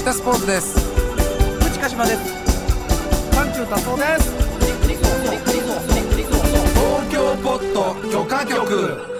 秋田スポーツです。内鹿島です。関中達夫です。東京ポット許可局。